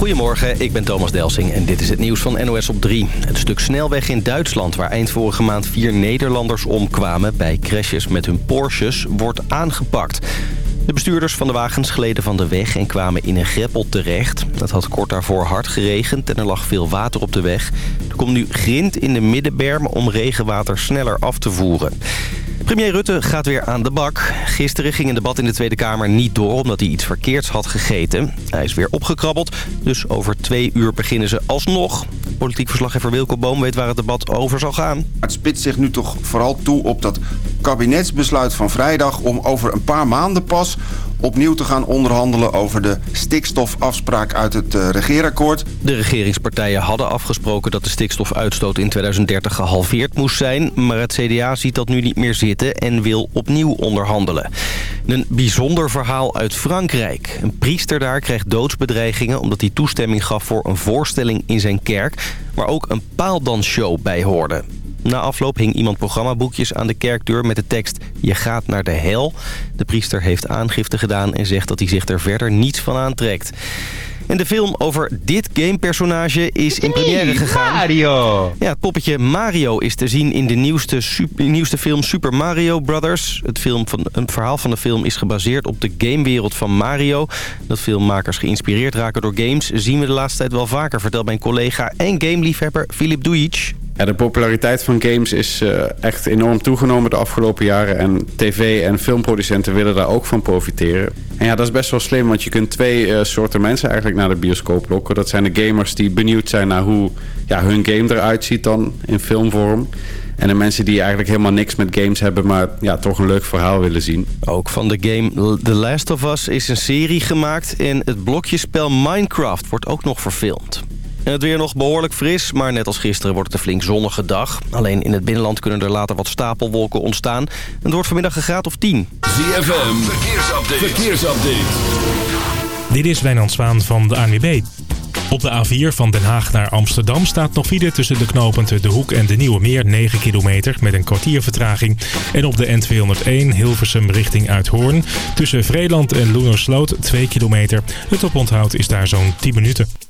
Goedemorgen, ik ben Thomas Delsing en dit is het nieuws van NOS op 3. Het stuk snelweg in Duitsland waar eind vorige maand vier Nederlanders omkwamen... bij crashes met hun Porsches, wordt aangepakt. De bestuurders van de wagens gleden van de weg en kwamen in een greppel terecht. Het had kort daarvoor hard geregend en er lag veel water op de weg. Er komt nu grind in de middenberm om regenwater sneller af te voeren. Premier Rutte gaat weer aan de bak. Gisteren ging een debat in de Tweede Kamer niet door omdat hij iets verkeerds had gegeten. Hij is weer opgekrabbeld, dus over twee uur beginnen ze alsnog. Politiek verslaggever Wilco Boom weet waar het debat over zal gaan. Het spitst zich nu toch vooral toe op dat kabinetsbesluit van vrijdag... om over een paar maanden pas opnieuw te gaan onderhandelen over de stikstofafspraak uit het uh, regeerakkoord. De regeringspartijen hadden afgesproken dat de stikstofuitstoot in 2030 gehalveerd moest zijn. Maar het CDA ziet dat nu niet meer zitten en wil opnieuw onderhandelen. Een bijzonder verhaal uit Frankrijk. Een priester daar krijgt doodsbedreigingen omdat hij toestemming gaf voor een voorstelling in zijn kerk... waar ook een paaldansshow bij hoorde. Na afloop hing iemand programmaboekjes aan de kerkdeur met de tekst... Je gaat naar de hel. De priester heeft aangifte gedaan en zegt dat hij zich er verder niets van aantrekt. En de film over dit gamepersonage is in première gegaan. Mario! Ja, het poppetje Mario is te zien in de nieuwste, super, nieuwste film Super Mario Brothers. Het, film van, verhaal van de film is gebaseerd op de gamewereld van Mario. Dat filmmakers geïnspireerd raken door games zien we de laatste tijd wel vaker... vertelt mijn collega en gameliefhebber Filip Dujic. De populariteit van games is uh, echt enorm toegenomen de afgelopen jaren. En tv- en filmproducenten willen daar ook van profiteren. En ja, dat is best wel slim, want je kunt twee uh, soorten mensen eigenlijk naar de bioscoop lokken. Dat zijn de gamers die benieuwd zijn naar hoe ja, hun game eruit ziet dan in filmvorm. En de mensen die eigenlijk helemaal niks met games hebben... maar ja, toch een leuk verhaal willen zien. Ook van de game The Last of Us is een serie gemaakt... en het blokjespel Minecraft wordt ook nog verfilmd. En het weer nog behoorlijk fris, maar net als gisteren wordt het een flink zonnige dag. Alleen in het binnenland kunnen er later wat stapelwolken ontstaan. Het wordt vanmiddag een graad of 10. ZFM, verkeersupdate. verkeersupdate. Dit is Wijnand Zwaan van de ANWB. Op de A4 van Den Haag naar Amsterdam staat nog file tussen de knooppunten De Hoek en de Nieuwe Meer 9 kilometer met een kwartier vertraging. En op de N201 Hilversum richting Uithoorn tussen Vreeland en Loenersloot 2 kilometer. Het oponthoud is daar zo'n 10 minuten.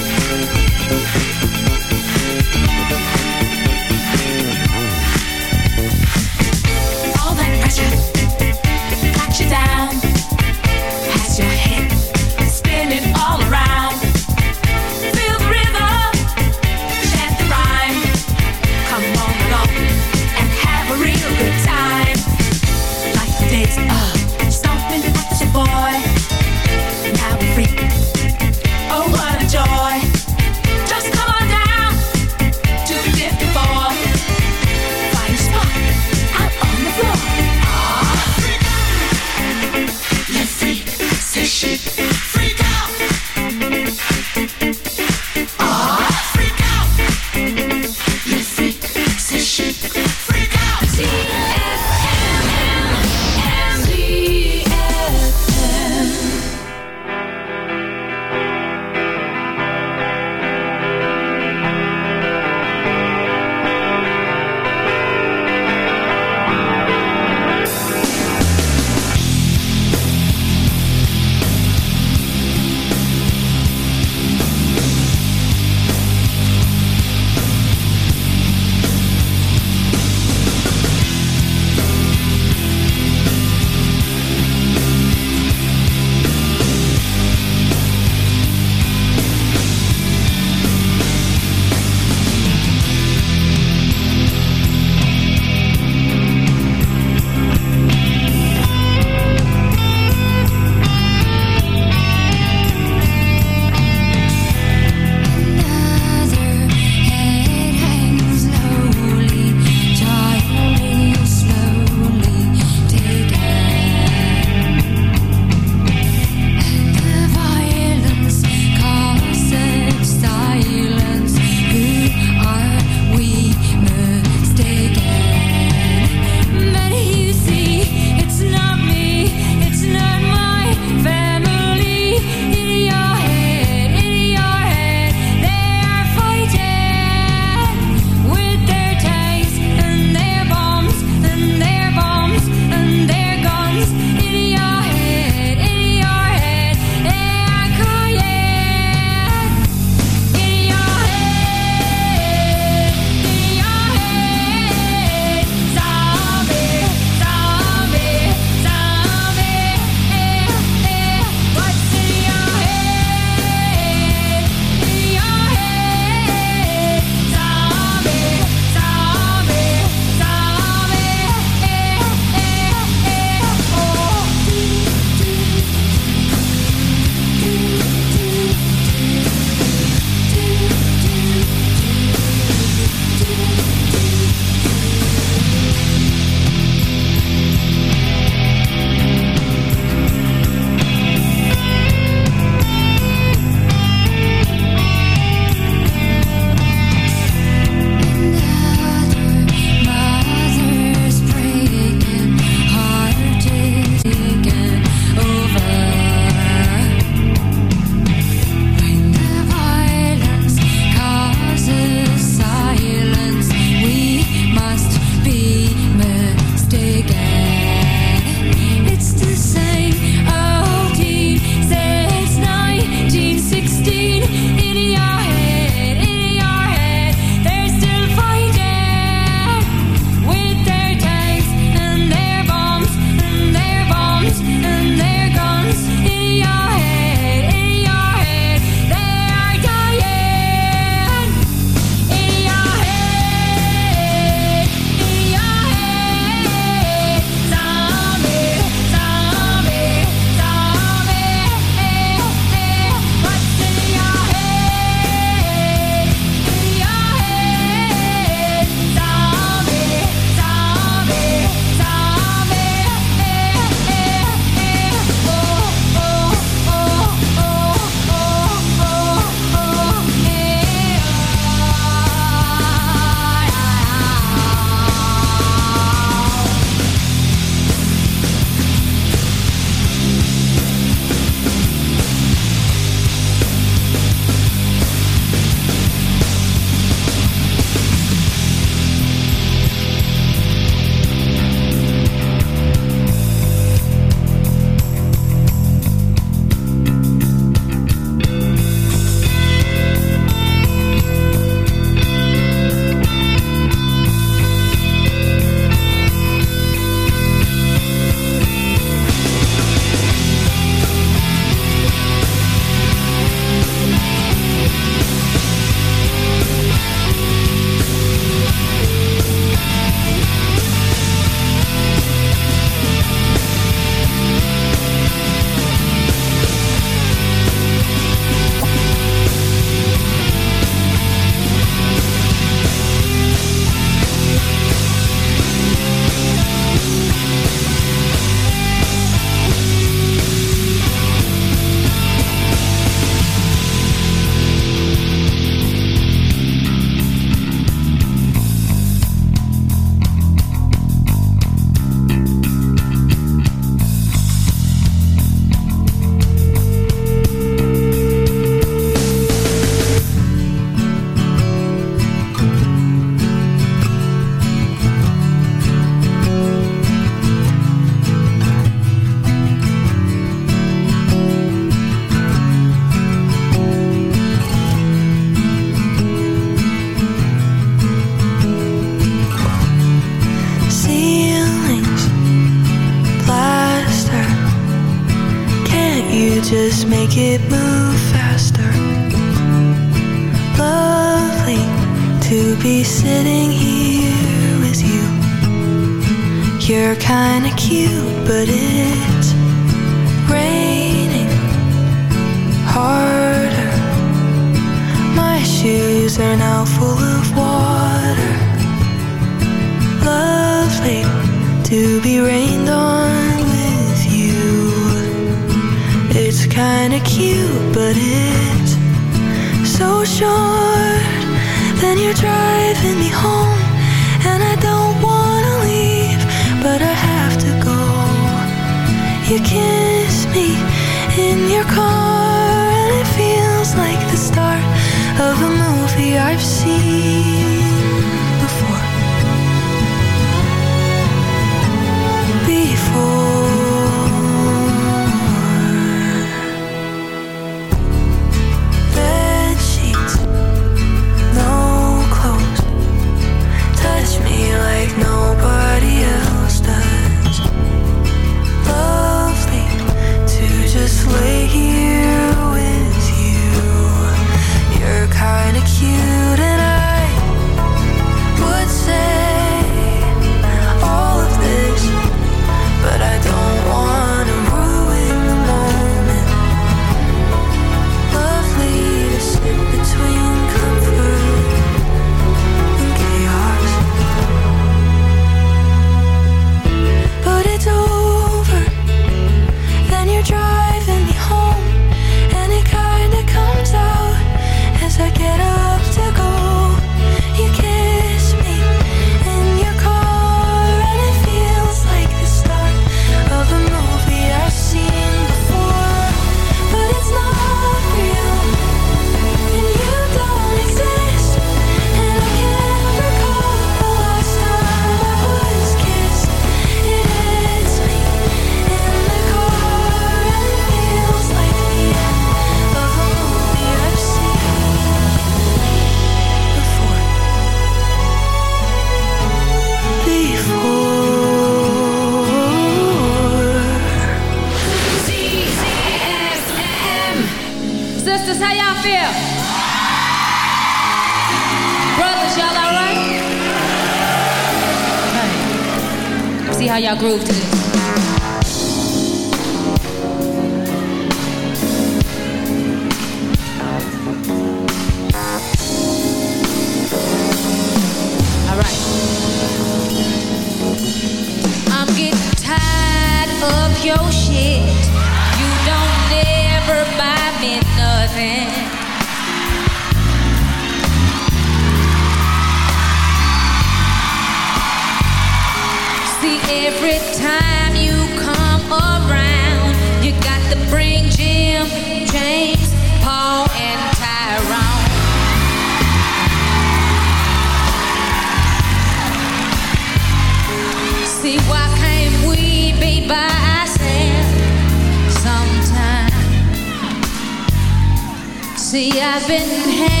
haven't had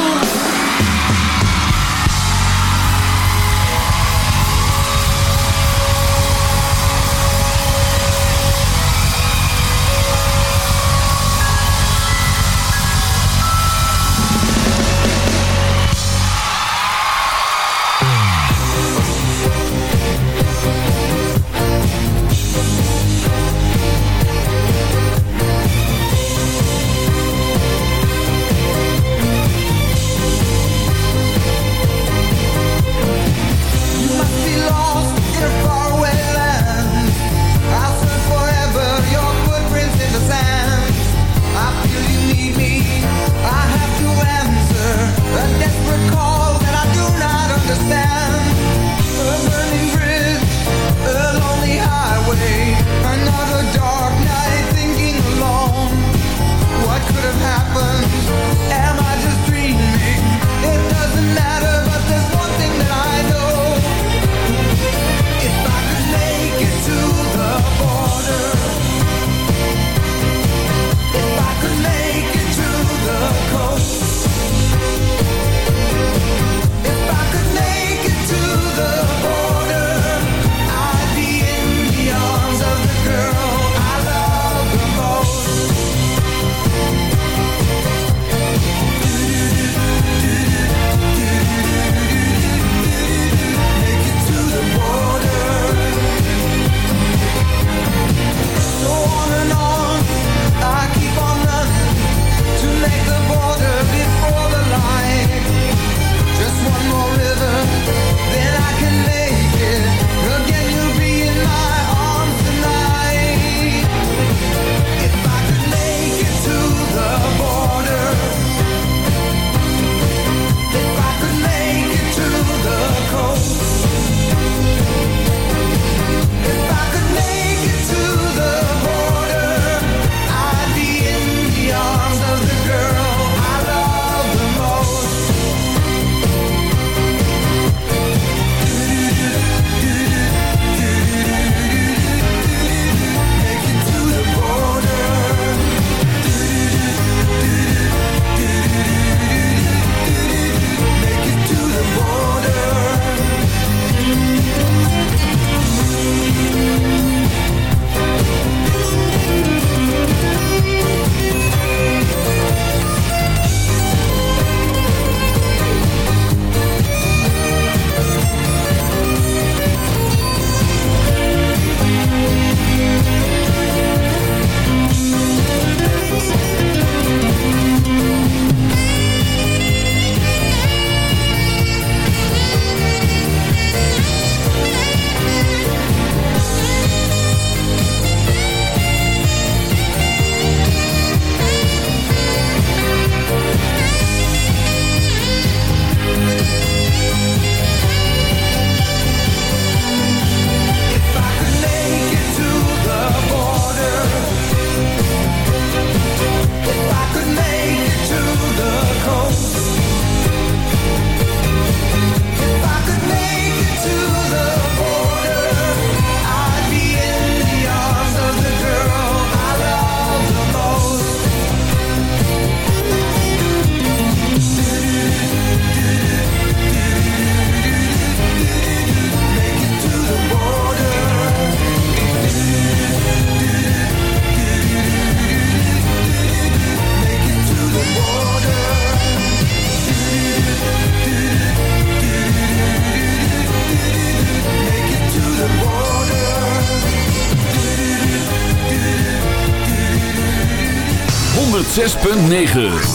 .9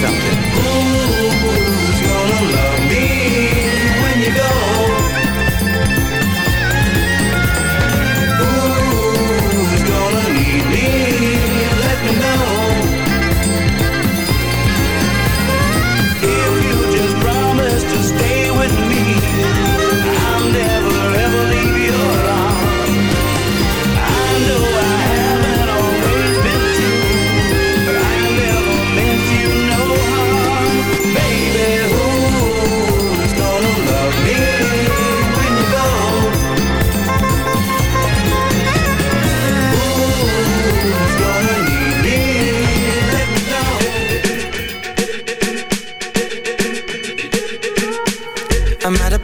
something. Ooh.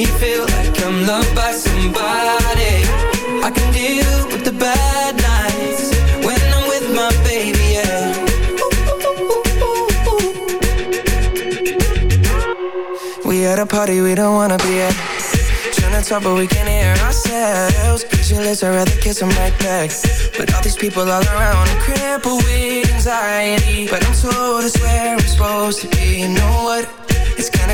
me feel like I'm loved by somebody. I can deal with the bad nights When I'm with my baby, yeah. We at a party we don't wanna be at. Trying to talk but we can't hear ourselves. Pictureless, I'd rather kiss them right back. With all these people all around I'm crippled with anxiety. But I'm told it's where I'm supposed to be. You know what?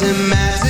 doesn't matter.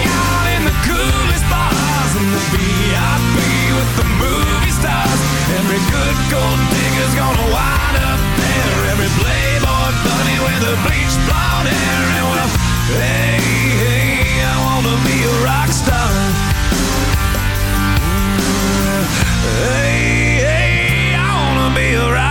Every good gold digger's gonna wind up there. Every playboy bunny with a bleached blonde hair. And well, hey, hey, I wanna be a rock star. Mm, hey, hey, I wanna be a rock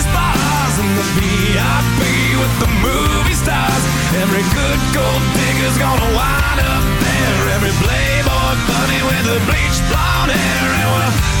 in the VIP with the movie stars. Every good gold digger's gonna wind up there. Every playboy bunny with a bleached blonde hair and we'll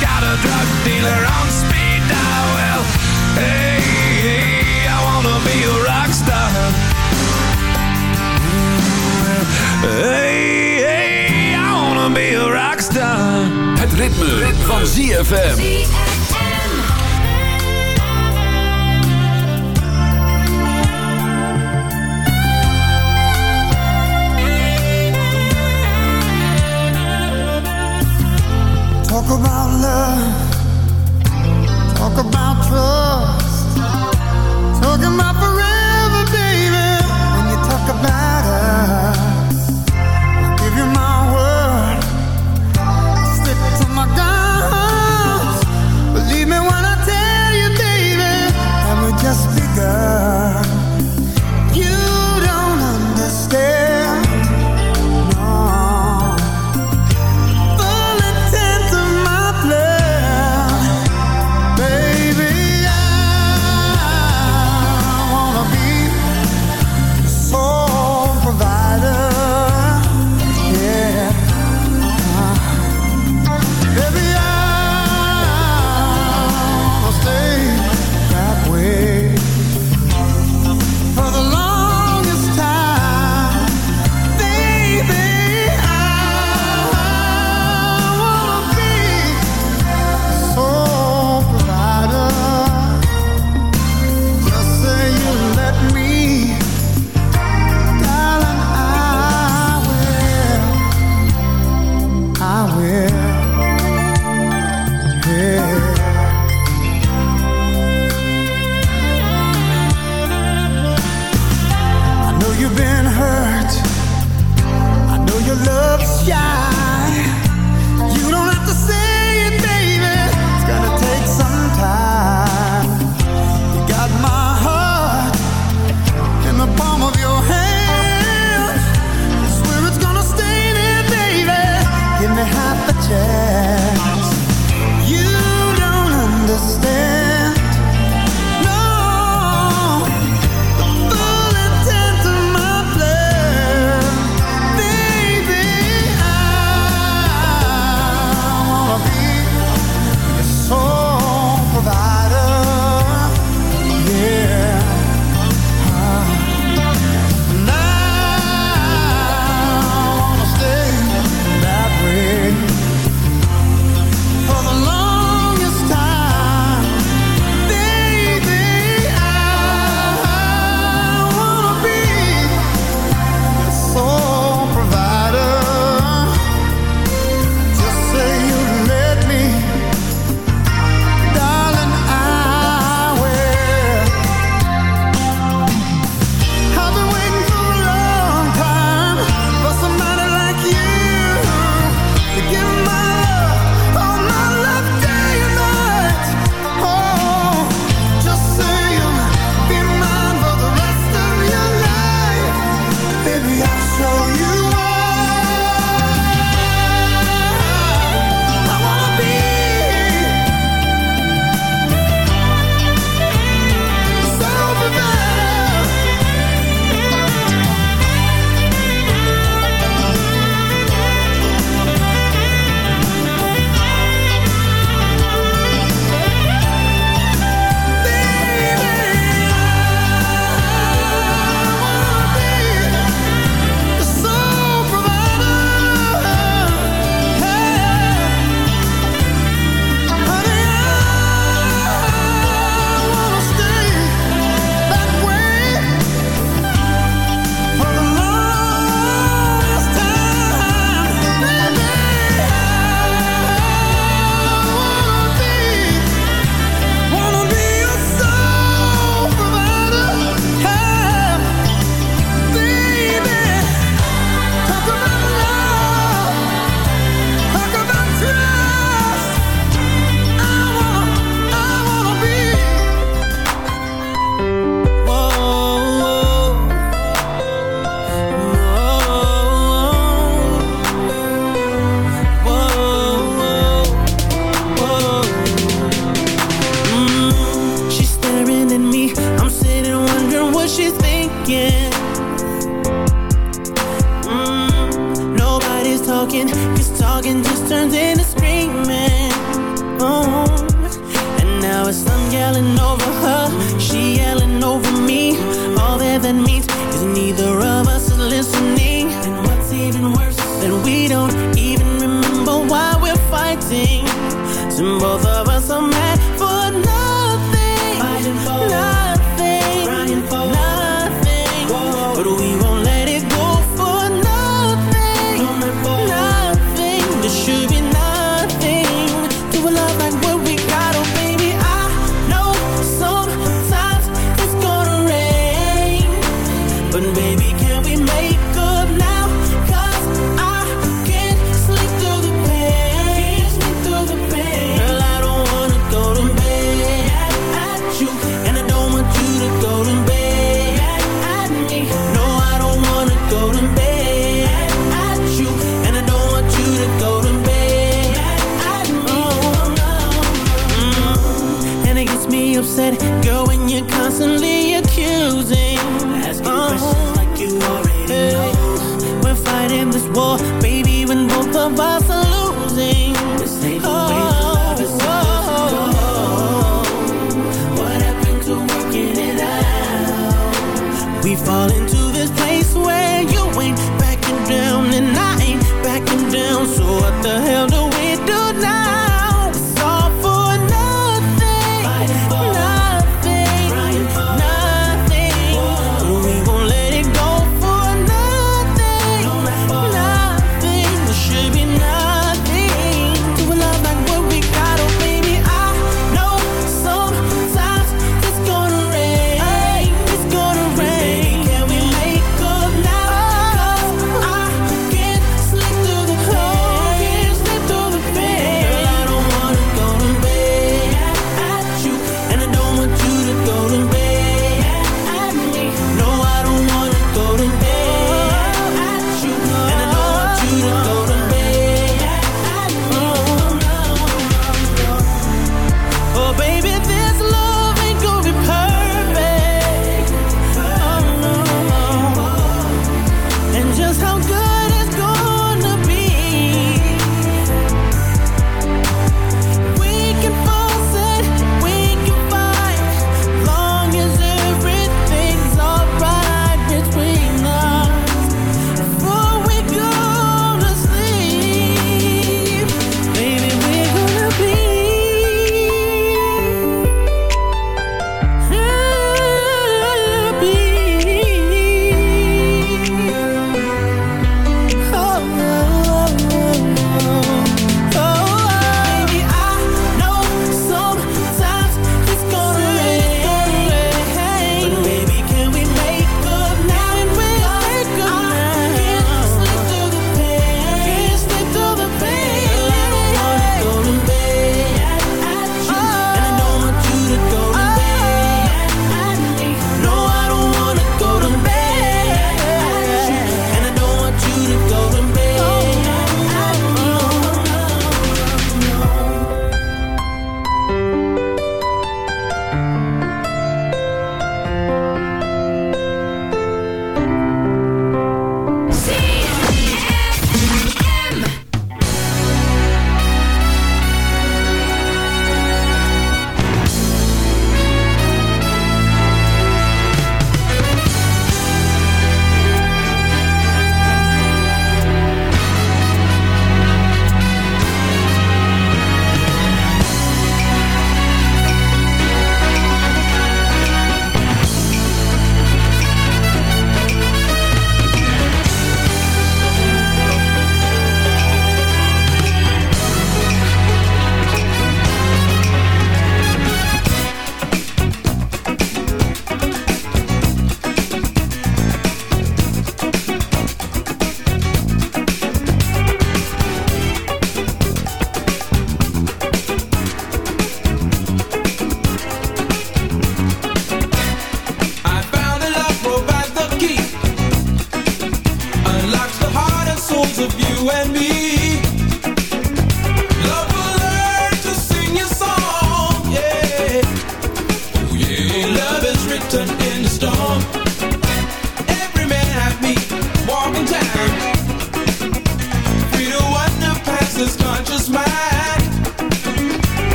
got a drug dealer on speed dial. Well, hey, hey, I wanna be a rock star. Hey, hey, I wanna be a rock star. Het ritme, van ZFM. Talk about love. Talk about trust. Talk about forever,